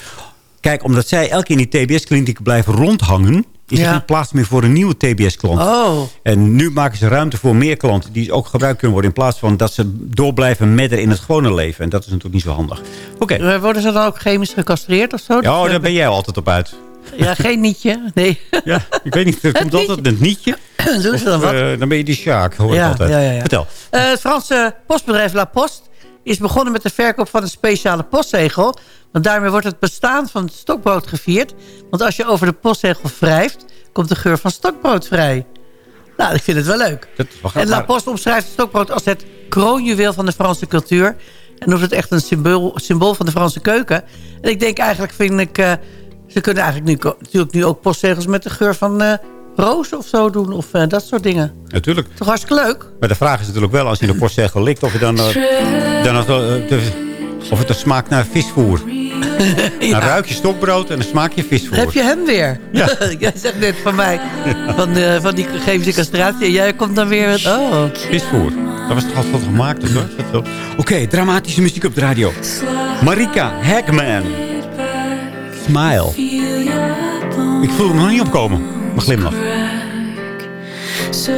kijk, omdat zij elke keer in die TBS-kliniek blijven rondhangen... is er geen plaats meer voor een nieuwe TBS-klant. Oh. En nu maken ze ruimte voor meer klanten... die ook gebruikt kunnen worden... in plaats van dat ze door blijven medderen in het gewone leven. En dat is natuurlijk niet zo handig. Oké. Eh, Worden ze dan ook chemisch gecastreerd of zo? Ja, Dat- daar ben jij altijd op uit. Ja, geen nietje. Nee. Ja, ik weet niet. Er komt altijd een nietje. Doen ze Of, dan wat? eh, dan ben je die Sjaak, hoor Ja, ik altijd. ja, ja, ja. Vertel. Eh, het Franse postbedrijf La Poste is begonnen met de verkoop van een speciale postzegel. Want daarmee wordt het bestaan van het stokbrood gevierd. Want als je over de postzegel wrijft, komt de geur van stokbrood vrij. Nou, ik vind het wel leuk. Dat is wel En. La Poste omschrijft het stokbrood als het kroonjuweel van de Franse cultuur. En noemt het echt een symbool, symbool van de Franse keuken. En ik denk eigenlijk, vind ik... eh, ze kunnen eigenlijk nu, natuurlijk nu ook postzegels met de geur van eh rozen of zo doen. Of eh, dat soort dingen. Natuurlijk. Toch hartstikke leuk? Maar de vraag is natuurlijk wel, als je de postzegel likt... of, je dan, eh, dan, de- of het er smaakt naar visvoer. Dan ruik je stokbrood en dan smaak je visvoer. Heb je hem weer? Ja. jij zegt net van mij, van, van die chemische castratie. En jij komt dan weer met, oh. Visvoer. Dat was toch altijd gemaakt hoor. Zo? Oké, dramatische muziek op de radio. Marika Hagman. Smile. Ik voel hem nog niet opkomen. Mijn glimlach. So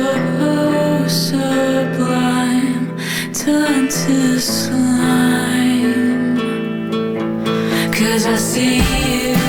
sublime, turn to slime. Cause I see you,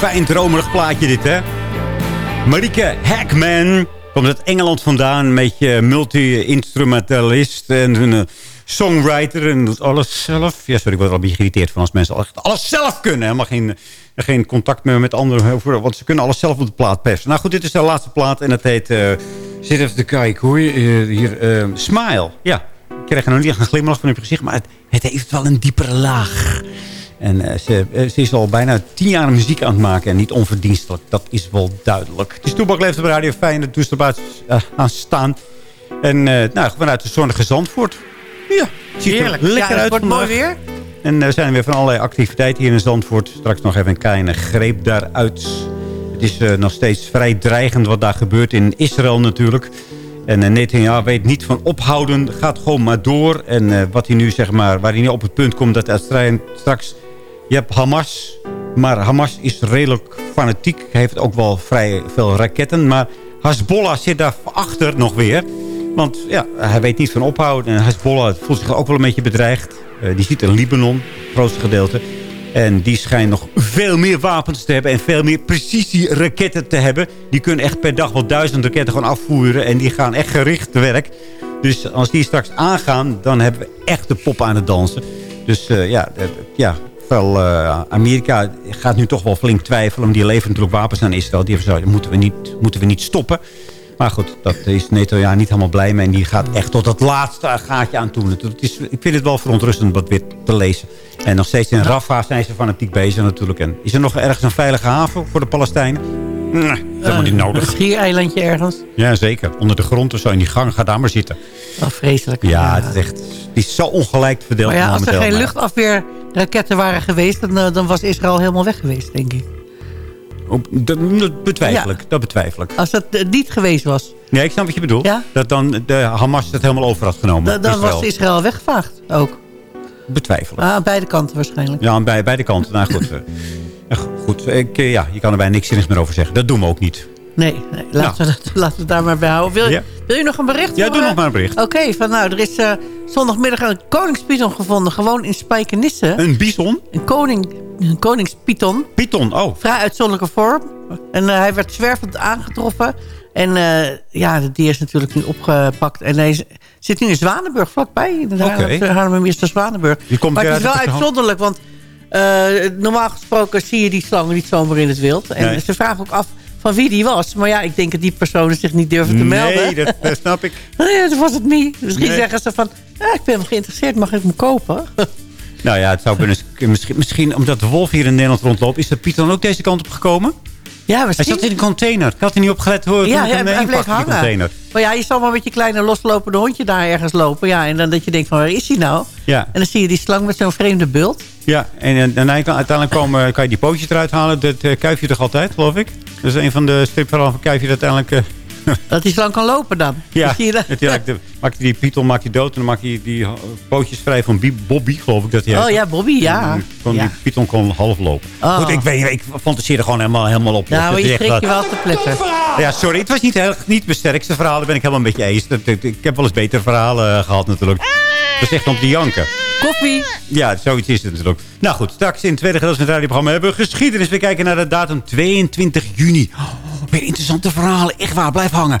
fijn dromerig plaatje dit, hè? Marike Hackman komt uit Engeland vandaan. Een beetje multi-instrumentalist en een eh, songwriter. En doet alles zelf. Ja, sorry, ik word al een beetje geïrriteerd van als mensen alles zelf kunnen. Helemaal geen, geen contact meer met anderen. Want ze kunnen alles zelf op de plaat persen. Nou goed, dit is de laatste plaat. En het heet... eh zit even te kijken hoor. je, eh, hier, Smile. Ja, ik krijg nog niet echt een glimlach van je gezicht. Maar het, het heeft wel een diepere laag. En eh, ze, eh, ze is al bijna tien jaar muziek aan het maken. En niet onverdienstelijk. Dat is wel duidelijk. Het is Toebak leeft op Radio Fijn. Het toestel buiten eh, aan staan. En eh, nou, vanuit de zonnige Zandvoort. Ja, het ziet Heerlijk. er lekker Ja, uit wordt mooi weer. En er zijn weer van allerlei activiteiten hier in Zandvoort. Straks nog even een kleine greep daaruit. Het is eh, nog steeds vrij dreigend wat daar gebeurt in Israël natuurlijk. En uh, Netanyahu weet niet van ophouden, gaat gewoon maar door. En eh, wat hij nu zeg maar, waar hij nu op het punt komt dat uiteindelijk straks... Je hebt Hamas, maar Hamas is redelijk fanatiek. Heeft ook wel vrij veel raketten. Maar Hezbollah zit daar achter nog weer. Want ja, hij weet niet van ophouden. En Hezbollah voelt zich ook wel een beetje bedreigd. Eh, die zit in Libanon, het grootste gedeelte. En die schijnt nog veel meer wapens te hebben. En veel meer precisie-raketten te hebben. Die kunnen echt per dag wel duizend raketten gewoon afvoeren. En die gaan echt gericht te werk. Dus als die straks aangaan, dan hebben we echt de pop aan het dansen. Dus eh, ja, eh, ja wel, eh, Amerika gaat nu toch wel flink twijfelen. Want die leveren natuurlijk wapens aan Israël. Die hebben zo, moeten we niet, moeten we niet stoppen. Maar goed, dat is Netanyahu niet helemaal blij mee. En die gaat echt tot het laatste gaatje aan toe. Het is, ik vind het wel verontrustend om dat weer te lezen. En nog steeds in Rafah zijn ze fanatiek bezig natuurlijk. En is er nog ergens een veilige haven voor de Palestijnen? Nee, dat is helemaal niet Een nodig. schiereilandje ergens. Ja, zeker. Onder de grond of zo in die gang. Ga daar maar zitten. Oh, vreselijk. Ja, het is echt het is zo ongelijk verdeeld Maar ja, als er geen Maar- luchtafweerraketten waren geweest... Dan, eh, dan was Israël helemaal weg geweest, denk ik. Dat, betwijfel ik. Dat betwijfel ik. Als dat eh, niet geweest was, Nee, ik snap wat je bedoelt. Ja? Dat dan de Hamas het helemaal over had genomen. dan, dan Israël. was Israël weggevaagd ook. Betwijfel ik. Ah, aan beide kanten waarschijnlijk. Ja, aan bij, beide kanten. Nou goed. eh, goed ik, ja, je kan er bijna niks zinnigs meer over zeggen. Dat doen we ook niet. Nee, nee laten, we, dat- laten we het daar maar bij houden. Wil, Ja. wil je nog een bericht? Ja, doe nog maar een bericht. Oké, van nou, er is zondagmiddag een koningspython gevonden. Gewoon in Spijkenisse. Een bison? Een, koning, een koningspython. Python, oh. Vrij uitzonderlijke vorm. En eh, hij werd zwervend aangetroffen. En eh, ja, het dier is natuurlijk nu opgepakt. En hij is- zit nu in Zwanenburg vlakbij. In de Oké. Haarlemmermeester Zwanenburg. Die komt maar het is wel de- uitzonderlijk, want eh, normaal gesproken zie je die slangen niet zomaar in het wild. En Nee. ze vragen ook af van wie die was. Maar ja, ik denk dat die personen zich niet durven te melden. Nee, dat, dat snap ik. Nee, dat was het niet. Misschien Nee. zeggen ze van, ja, ik ben geïnteresseerd, mag ik hem kopen? Nou ja, het zou kunnen, misschien, misschien omdat de wolf hier in Nederland rondloopt... is de Python ook deze kant op gekomen? Ja, Hij zat in een container. Ik had hij niet hoe Ja, hoe ik ja, hem hij heen bleef hangen. container. Maar ja, je zal maar met je kleine loslopende hondje daar ergens lopen. Ja, en dan dat je denkt van, waar is hij nou? Ja. En dan zie je die slang met zo'n vreemde bult. Ja, en, en, en uiteindelijk komen, kan je die pootjes eruit halen. Dat uh, kuifje toch altijd, geloof ik? Dat is een van de stripverhalen van kuifje dat uiteindelijk... eh, Dat die slang kan lopen dan. ja, zie je dat? Maakt hij die Python maakt hij dood en dan maakt hij die uh, pootjes vrij van Bobby, geloof ik dat hij Oh ja, Bobby, ja. Kon, Ja. Die Python kon half lopen. Oh. Goed, ik, weet, ik fantaseer er gewoon helemaal, helemaal op. Is je schrik je wel te pletten. Ja, sorry. Het was niet, heel, niet mijn sterkste verhaal. Daar ben ik helemaal een beetje eens. Ik, heb wel eens betere verhalen eh, gehad natuurlijk. Dat is echt om te janken. Koffie. Ja, zoiets is het natuurlijk. Nou goed, straks in het tweede gedeelte van het radioprogramma hebben we geschiedenis. We kijken naar de datum 22 juni. Oh, weer interessante verhalen. Echt waar, blijf hangen.